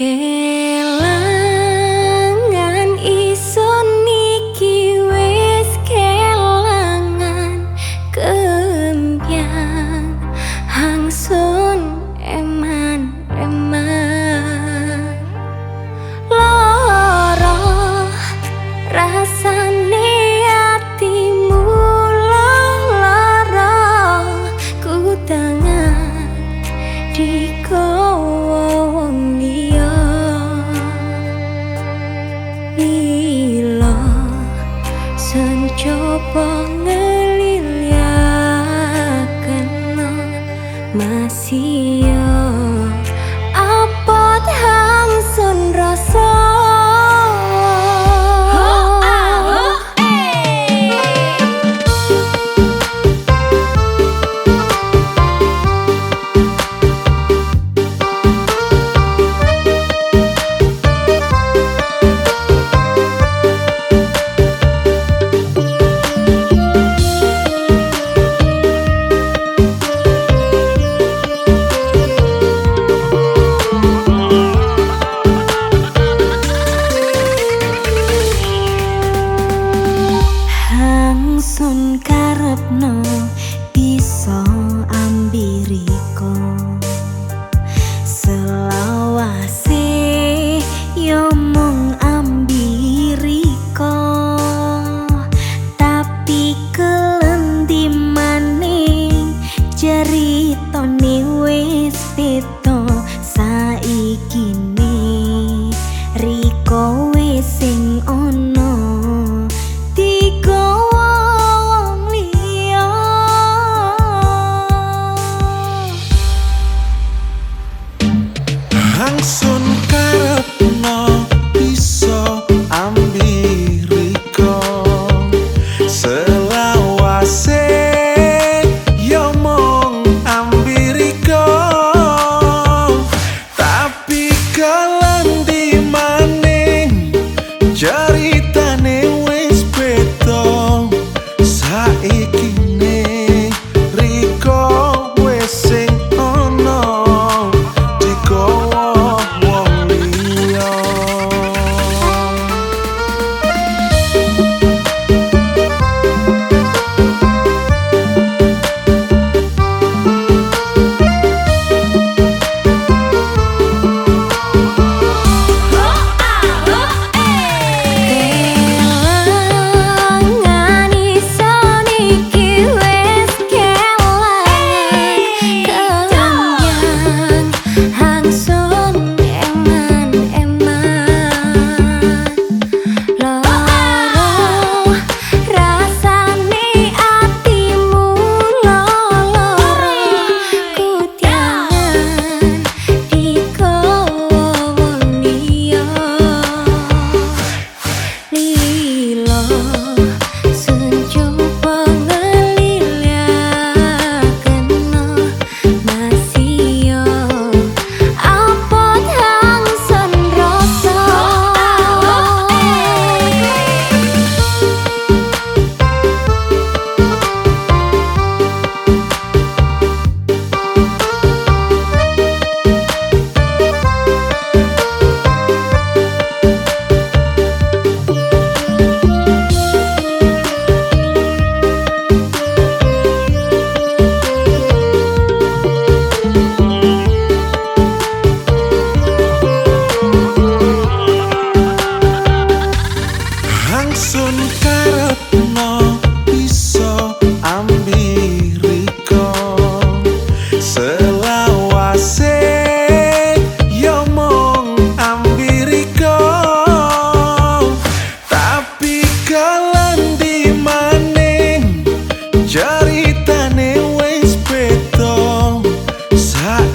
Kelangan isun niki wis kelangan kempiang hangsun eman coba ngeliliakan masih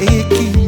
Patrick